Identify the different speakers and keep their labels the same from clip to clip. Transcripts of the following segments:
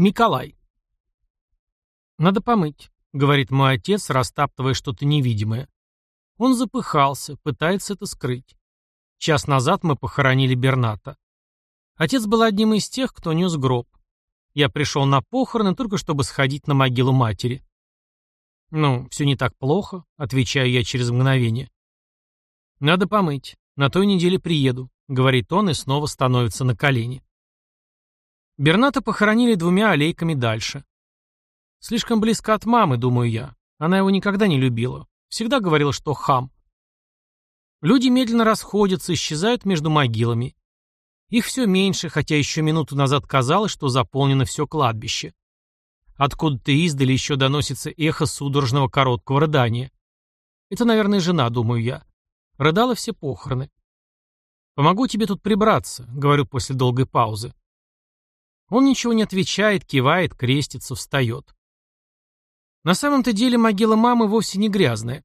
Speaker 1: Миколай. «Надо помыть», — говорит мой отец, растаптывая что-то невидимое. Он запыхался, пытается это скрыть. Час назад мы похоронили Берната. Отец был одним из тех, кто нес гроб. Я пришел на похороны только чтобы сходить на могилу матери. «Ну, все не так плохо», — отвечаю я через мгновение. «Надо помыть. На той неделе приеду», — говорит он и снова становится на колени. Берната похоронили двумя аллейками дальше. Слишком близко от мамы, думаю я. Она его никогда не любила. Всегда говорила, что хам. Люди медленно расходятся, исчезают между могилами. Их все меньше, хотя еще минуту назад казалось, что заполнено все кладбище. Откуда-то издали еще доносится эхо судорожного короткого рыдания. Это, наверное, жена, думаю я. Рыдала все похороны. «Помогу тебе тут прибраться», — говорю после долгой паузы. Он ничего не отвечает, кивает, крестится, встает. На самом-то деле могила мамы вовсе не грязная.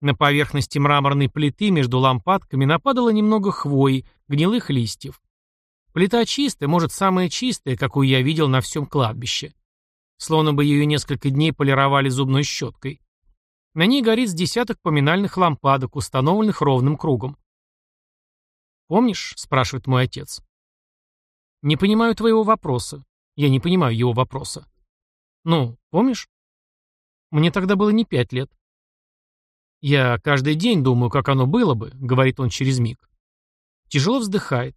Speaker 1: На поверхности мраморной плиты между лампадками нападало немного хвои, гнилых листьев. Плита чистая, может, самая чистая, какую я видел на всем кладбище. Словно бы ее несколько дней полировали зубной щеткой. На ней горит с десяток поминальных лампадок, установленных ровным кругом. «Помнишь?» — спрашивает мой отец. «Не понимаю твоего вопроса. Я не понимаю его вопроса». «Ну, помнишь?» «Мне тогда было не пять лет». «Я каждый день думаю, как оно было бы», — говорит он через миг. Тяжело вздыхает.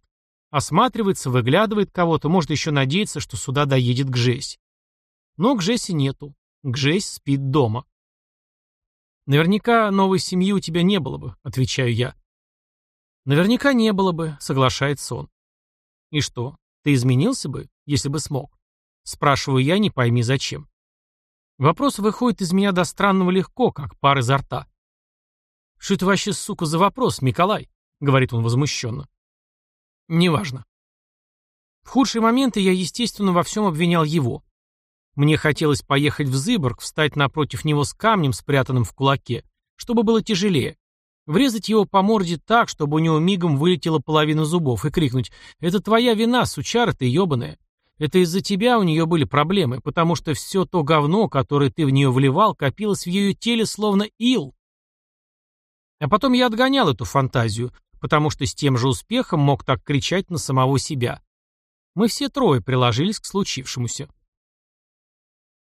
Speaker 1: Осматривается, выглядывает кого-то, может еще надеяться, что сюда доедет Гжесь. Но Гжеси нету. Гжесь спит дома. «Наверняка новой семьи у тебя не было бы», — отвечаю я. «Наверняка не было бы», — соглашается он. «И что, ты изменился бы, если бы смог?» Спрашиваю я, не пойми зачем. Вопрос выходит из меня до странного легко, как пар изо рта. «Что это вообще, сука, за вопрос, Миколай?» — говорит он возмущенно. «Неважно». В худшие моменты я, естественно, во всем обвинял его. Мне хотелось поехать в Зыборг, встать напротив него с камнем, спрятанным в кулаке, чтобы было тяжелее. Врезать его по морде так, чтобы у него мигом вылетела половина зубов, и крикнуть «Это твоя вина, сучара ты ебаная! Это из-за тебя у нее были проблемы, потому что все то говно, которое ты в нее вливал, копилось в ее теле словно ил». А потом я отгонял эту фантазию, потому что с тем же успехом мог так кричать на самого себя. Мы все трое приложились к случившемуся.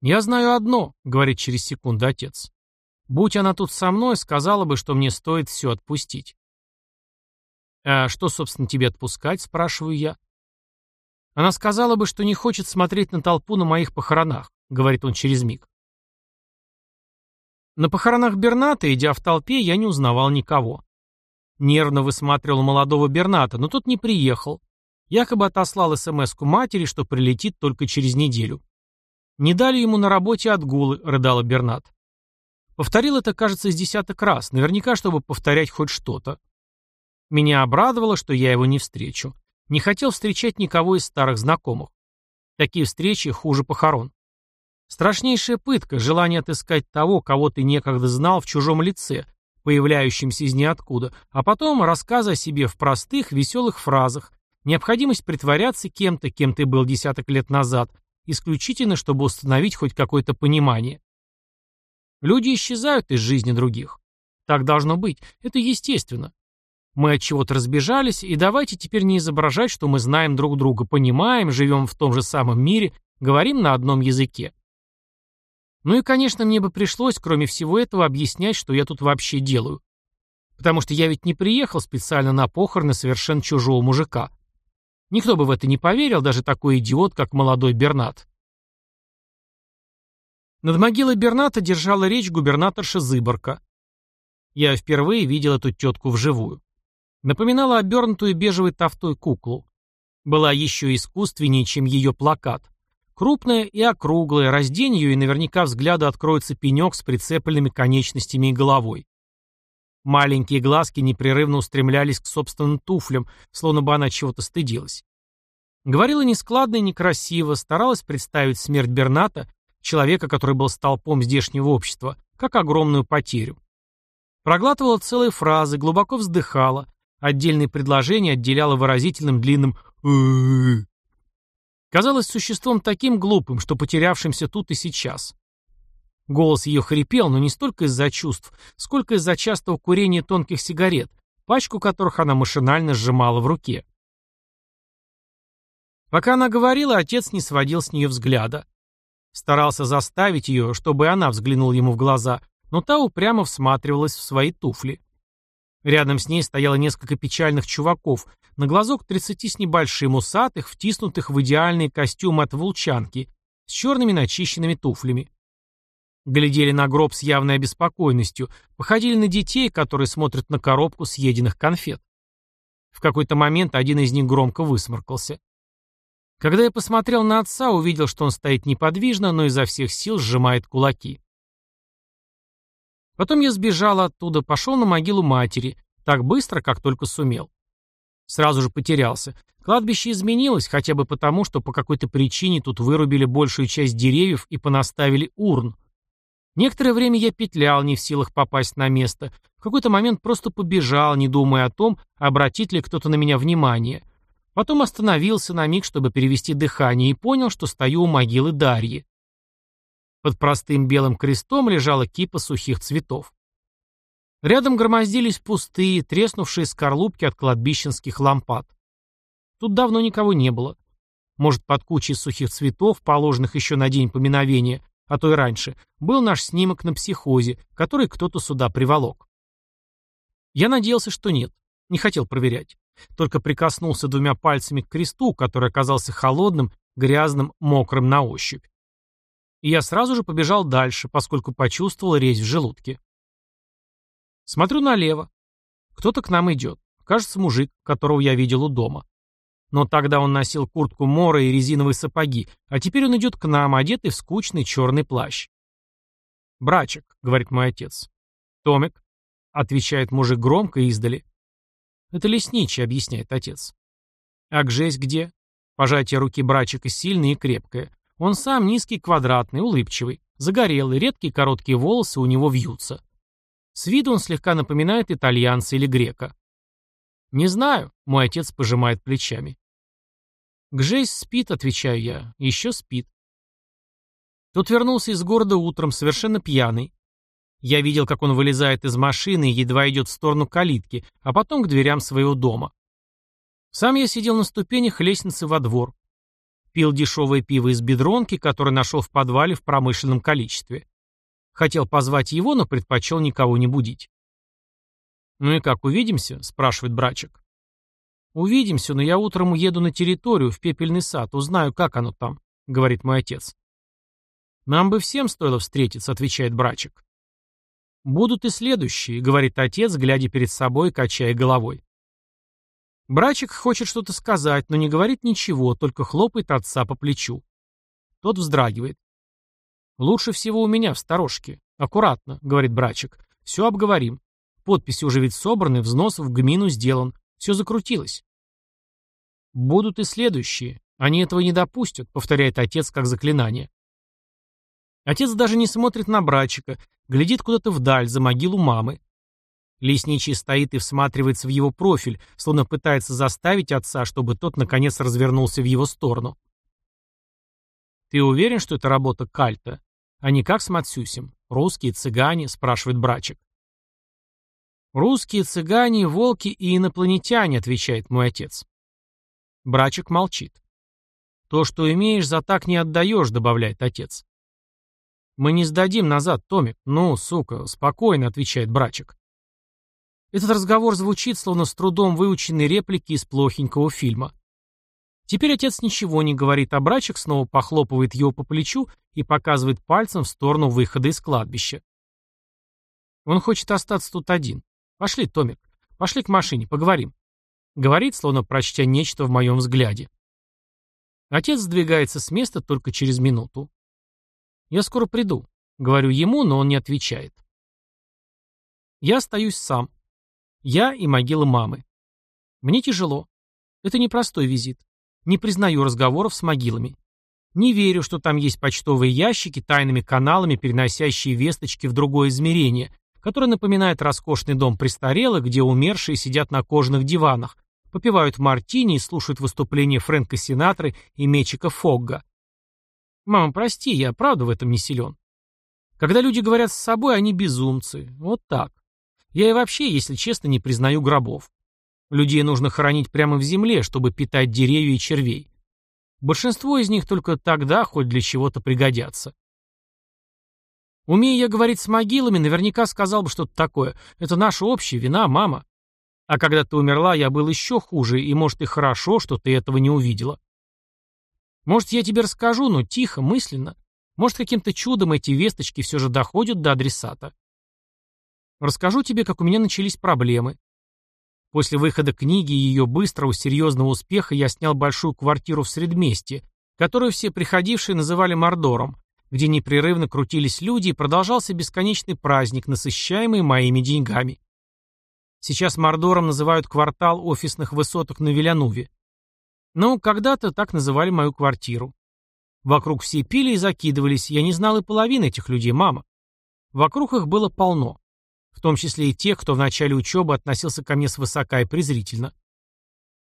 Speaker 1: «Я знаю одно», — говорит через секунду отец. «Будь она тут со мной, сказала бы, что мне стоит все отпустить». «А что, собственно, тебе отпускать?» — спрашиваю я. «Она сказала бы, что не хочет смотреть на толпу на моих похоронах», — говорит он через миг. На похоронах Берната, идя в толпе, я не узнавал никого. Нервно высматривал молодого Берната, но тот не приехал. Якобы отослал смс-ку матери, что прилетит только через неделю. Не дали ему на работе отгулы, рыдала Бернат. Повторил это, кажется, с десяток раз, наверняка, чтобы повторять хоть что-то. Меня обрадовало, что я его не встречу. Не хотел встречать никого из старых знакомых. Такие встречи хуже похорон. Страшнейшая пытка – желание отыскать того, кого ты некогда знал в чужом лице, появляющемся из ниоткуда, а потом рассказы о себе в простых, веселых фразах, необходимость притворяться кем-то, кем ты был десяток лет назад, исключительно, чтобы установить хоть какое-то понимание. Люди исчезают из жизни других. Так должно быть. Это естественно. Мы от чего-то разбежались, и давайте теперь не изображать, что мы знаем друг друга, понимаем, живем в том же самом мире, говорим на одном языке. Ну и, конечно, мне бы пришлось, кроме всего этого, объяснять, что я тут вообще делаю. Потому что я ведь не приехал специально на похороны совершенно чужого мужика. Никто бы в это не поверил, даже такой идиот, как молодой Бернат. Над могилой Берната держала речь губернаторша Зыборка. Я впервые видел эту тетку вживую. Напоминала обернутую бежевой тофтой куклу. Была еще искусственнее, чем ее плакат. Крупная и округлая, раздень ее, и наверняка взгляду откроется пенек с прицепленными конечностями и головой. Маленькие глазки непрерывно устремлялись к собственным туфлям, словно бы она чего-то стыдилась. Говорила нескладно и некрасиво, старалась представить смерть Берната, человека, который был столпом здешнего общества, как огромную потерю. Проглатывала целые фразы, глубоко вздыхала, отдельные предложения отделяла выразительным длинным Казалось существом таким глупым, что потерявшимся тут и сейчас. Голос ее хрипел, но не столько из-за чувств, сколько из-за частого курения тонких сигарет, пачку которых она машинально сжимала в руке. Пока она говорила, отец не сводил с нее взгляда. Старался заставить ее, чтобы она взглянула ему в глаза, но та упрямо всматривалась в свои туфли. Рядом с ней стояло несколько печальных чуваков, на глазок тридцати с небольшим усатых, втиснутых в идеальные костюмы от волчанки, с черными начищенными туфлями. Глядели на гроб с явной обеспокоенностью, походили на детей, которые смотрят на коробку съеденных конфет. В какой-то момент один из них громко высморкался. Когда я посмотрел на отца, увидел, что он стоит неподвижно, но изо всех сил сжимает кулаки. Потом я сбежал оттуда, пошел на могилу матери, так быстро, как только сумел. Сразу же потерялся. Кладбище изменилось, хотя бы потому, что по какой-то причине тут вырубили большую часть деревьев и понаставили урн. Некоторое время я петлял, не в силах попасть на место. В какой-то момент просто побежал, не думая о том, обратит ли кто-то на меня внимание. Потом остановился на миг, чтобы перевести дыхание, и понял, что стою у могилы Дарьи. Под простым белым крестом лежала кипа сухих цветов. Рядом громоздились пустые, треснувшие скорлупки от кладбищенских лампад. Тут давно никого не было. Может, под кучей сухих цветов, положенных еще на день поминовения, а то и раньше, был наш снимок на психозе, который кто-то сюда приволок. Я надеялся, что нет. Не хотел проверять. Только прикоснулся двумя пальцами к кресту, который оказался холодным, грязным, мокрым на ощупь и я сразу же побежал дальше, поскольку почувствовал резь в желудке. Смотрю налево. Кто-то к нам идет. Кажется, мужик, которого я видел у дома. Но тогда он носил куртку мора и резиновые сапоги, а теперь он идет к нам, одетый в скучный черный плащ. «Брачек», — говорит мой отец. «Томик», — отвечает мужик громко издали. «Это лесничий», — объясняет отец. «А гжесть где?» Пожатие руки брачика сильное и крепкое. Он сам низкий, квадратный, улыбчивый, загорелый, редкие короткие волосы у него вьются. С виду он слегка напоминает итальянца или грека. «Не знаю», — мой отец пожимает плечами. «Гжейс спит», — отвечаю я, — «еще спит». Тот вернулся из города утром, совершенно пьяный. Я видел, как он вылезает из машины и едва идет в сторону калитки, а потом к дверям своего дома. Сам я сидел на ступенях лестницы во двор. Пил дешевое пиво из бедронки, которое нашел в подвале в промышленном количестве. Хотел позвать его, но предпочел никого не будить. «Ну и как, увидимся?» – спрашивает брачек. «Увидимся, но я утром уеду на территорию, в пепельный сад, узнаю, как оно там», — говорит мой отец. «Нам бы всем стоило встретиться», — отвечает брачек. «Будут и следующие», — говорит отец, глядя перед собой, качая головой. Брачик хочет что-то сказать, но не говорит ничего, только хлопает отца по плечу. Тот вздрагивает. «Лучше всего у меня в сторожке. Аккуратно», — говорит брачик. «Все обговорим. Подписи уже ведь собраны, взнос в гмину сделан. Все закрутилось». «Будут и следующие. Они этого не допустят», — повторяет отец как заклинание. Отец даже не смотрит на брачика, глядит куда-то вдаль, за могилу мамы. Лесничий стоит и всматривается в его профиль, словно пытается заставить отца, чтобы тот наконец развернулся в его сторону. «Ты уверен, что это работа Кальта? А не как с Матсюсем? Русские, цыгане?» – спрашивает брачек. «Русские, цыгане, волки и инопланетяне», – отвечает мой отец. Брачек молчит. «То, что имеешь, за так не отдаешь», — добавляет отец. «Мы не сдадим назад, Томик. Ну, сука, спокойно», — отвечает брачек. Этот разговор звучит, словно с трудом выученные реплики из плохенького фильма. Теперь отец ничего не говорит, а брачек снова похлопывает его по плечу и показывает пальцем в сторону выхода из кладбища. Он хочет остаться тут один. Пошли, Томик, пошли к машине, поговорим. Говорит, словно прочтя нечто в моем взгляде. Отец сдвигается с места только через минуту. «Я скоро приду», — говорю ему, но он не отвечает. Я остаюсь сам. Я и могила мамы. Мне тяжело. Это непростой визит. Не признаю разговоров с могилами. Не верю, что там есть почтовые ящики, тайными каналами, переносящие весточки в другое измерение, которое напоминает роскошный дом престарелых, где умершие сидят на кожаных диванах, попивают мартини и слушают выступления Фрэнка Синатры и Мечика Фогга. Мама, прости, я правда в этом не силен. Когда люди говорят с собой, они безумцы. Вот так. Я и вообще, если честно, не признаю гробов. Людей нужно хоронить прямо в земле, чтобы питать деревья и червей. Большинство из них только тогда хоть для чего-то пригодятся. Умея я говорить с могилами, наверняка сказал бы что-то такое. Это наша общая вина, мама. А когда ты умерла, я был еще хуже, и, может, и хорошо, что ты этого не увидела. Может, я тебе расскажу, но тихо, мысленно. Может, каким-то чудом эти весточки все же доходят до адресата. Расскажу тебе, как у меня начались проблемы. После выхода книги и ее быстрого, серьезного успеха я снял большую квартиру в Средместе, которую все приходившие называли Мордором, где непрерывно крутились люди и продолжался бесконечный праздник, насыщаемый моими деньгами. Сейчас Мордором называют квартал офисных высоток на Вилянуве. Но когда-то так называли мою квартиру. Вокруг все пили и закидывались, я не знал и половины этих людей, мама. Вокруг их было полно. В том числе и тех, кто в начале учебы относился ко мне свысока и презрительно.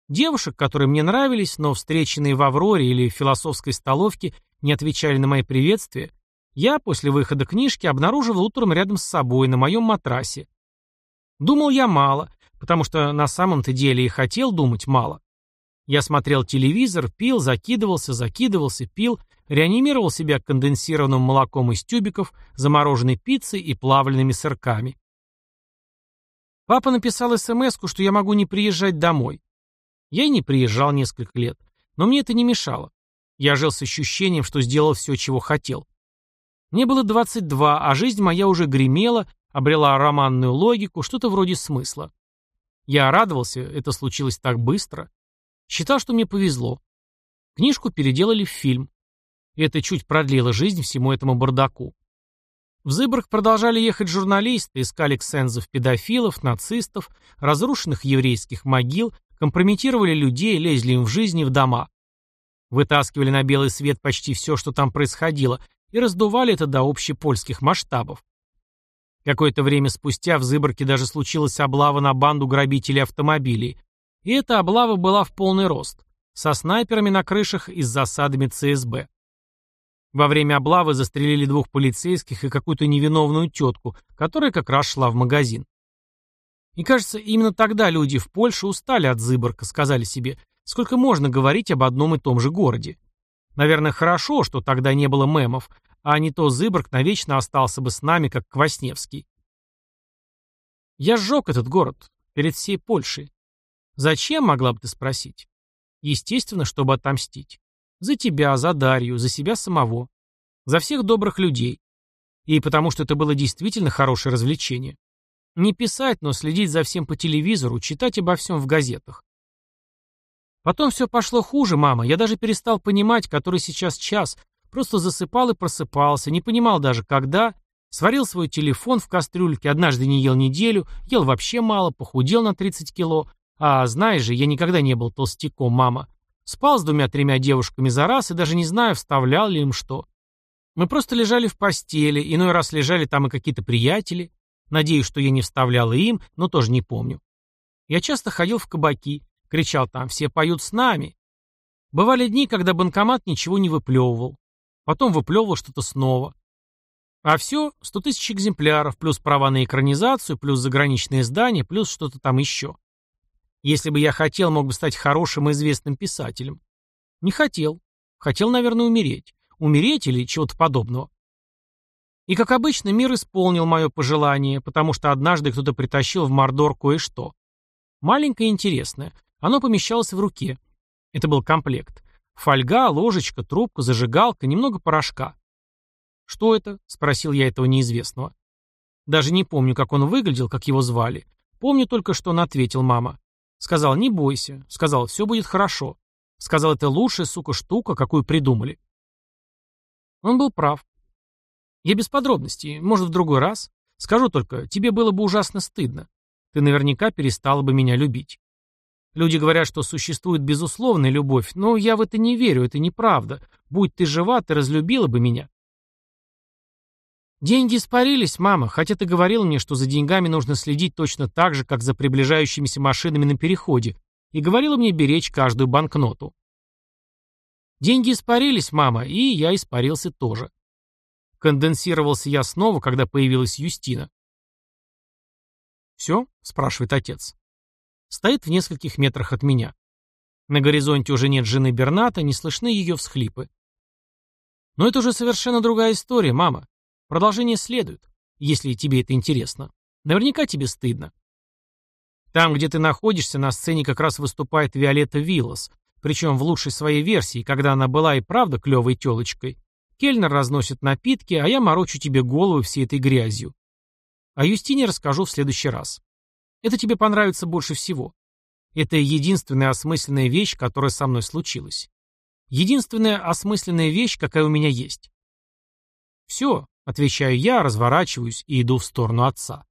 Speaker 1: Девушек, которые мне нравились, но встреченные в Авроре или в философской столовке не отвечали на мои приветствия, я после выхода книжки обнаруживал утром рядом с собой на моем матрасе. Думал я мало, потому что на самом-то деле и хотел думать мало. Я смотрел телевизор, пил, закидывался, закидывался, пил, реанимировал себя конденсированным молоком из тюбиков, замороженной пиццей и плавленными сырками. Папа написал смс что я могу не приезжать домой. Я и не приезжал несколько лет, но мне это не мешало. Я жил с ощущением, что сделал все, чего хотел. Мне было 22, а жизнь моя уже гремела, обрела романную логику, что-то вроде смысла. Я радовался, это случилось так быстро. Считал, что мне повезло. Книжку переделали в фильм. Это чуть продлило жизнь всему этому бардаку. В Зыборг продолжали ехать журналисты, искали ксензов педофилов, нацистов, разрушенных еврейских могил, компрометировали людей, лезли им в жизни в дома. Вытаскивали на белый свет почти все, что там происходило, и раздували это до общепольских масштабов. Какое-то время спустя в Зыборке даже случилась облава на банду грабителей автомобилей, и эта облава была в полный рост, со снайперами на крышах и с засадами ЦСБ. Во время облавы застрелили двух полицейских и какую-то невиновную тетку, которая как раз шла в магазин. И кажется, именно тогда люди в Польше устали от Зыборка, сказали себе, сколько можно говорить об одном и том же городе. Наверное, хорошо, что тогда не было мемов, а не то Зыборг навечно остался бы с нами, как Квасневский. Я сжег этот город перед всей Польшей. Зачем, могла бы ты спросить? Естественно, чтобы отомстить. За тебя, за Дарью, за себя самого. За всех добрых людей. И потому что это было действительно хорошее развлечение. Не писать, но следить за всем по телевизору, читать обо всем в газетах. Потом все пошло хуже, мама. Я даже перестал понимать, который сейчас час. Просто засыпал и просыпался, не понимал даже когда. Сварил свой телефон в кастрюльке, однажды не ел неделю, ел вообще мало, похудел на 30 кило, а знаешь же, я никогда не был толстяком, мама. Спал с двумя-тремя девушками за раз и даже не знаю, вставлял ли им что. Мы просто лежали в постели, иной раз лежали там и какие-то приятели. Надеюсь, что я не вставлял им, но тоже не помню. Я часто ходил в кабаки, кричал там «Все поют с нами!». Бывали дни, когда банкомат ничего не выплевывал. Потом выплевывал что-то снова. А все, 100 тысяч экземпляров, плюс права на экранизацию, плюс заграничные издания, плюс что-то там еще. Если бы я хотел, мог бы стать хорошим и известным писателем. Не хотел. Хотел, наверное, умереть. Умереть или чего-то подобного. И, как обычно, мир исполнил мое пожелание, потому что однажды кто-то притащил в Мордор кое-что. Маленькое и интересное. Оно помещалось в руке. Это был комплект. Фольга, ложечка, трубка, зажигалка, немного порошка. «Что это?» — спросил я этого неизвестного. Даже не помню, как он выглядел, как его звали. Помню только, что он ответил мама. Сказал, не бойся. Сказал, все будет хорошо. Сказал, это лучшая, сука, штука, какую придумали. Он был прав. Я без подробностей, может, в другой раз. Скажу только, тебе было бы ужасно стыдно. Ты наверняка перестала бы меня любить. Люди говорят, что существует безусловная любовь, но я в это не верю, это неправда. Будь ты жива, ты разлюбила бы меня. Деньги испарились, мама, хотя ты говорил мне, что за деньгами нужно следить точно так же, как за приближающимися машинами на переходе, и говорила мне беречь каждую банкноту. Деньги испарились, мама, и я испарился тоже. Конденсировался я снова, когда появилась Юстина. «Все?» — спрашивает отец. Стоит в нескольких метрах от меня. На горизонте уже нет жены Берната, не слышны ее всхлипы. Но это уже совершенно другая история, мама. Продолжение следует, если тебе это интересно. Наверняка тебе стыдно. Там, где ты находишься, на сцене как раз выступает Виолетта Виллас, причем в лучшей своей версии, когда она была и правда клевой телочкой. Кельнер разносит напитки, а я морочу тебе голову всей этой грязью. О Юстине расскажу в следующий раз. Это тебе понравится больше всего. Это единственная осмысленная вещь, которая со мной случилась. Единственная осмысленная вещь, какая у меня есть. Все, отвечаю я, разворачиваюсь и иду в сторону отца.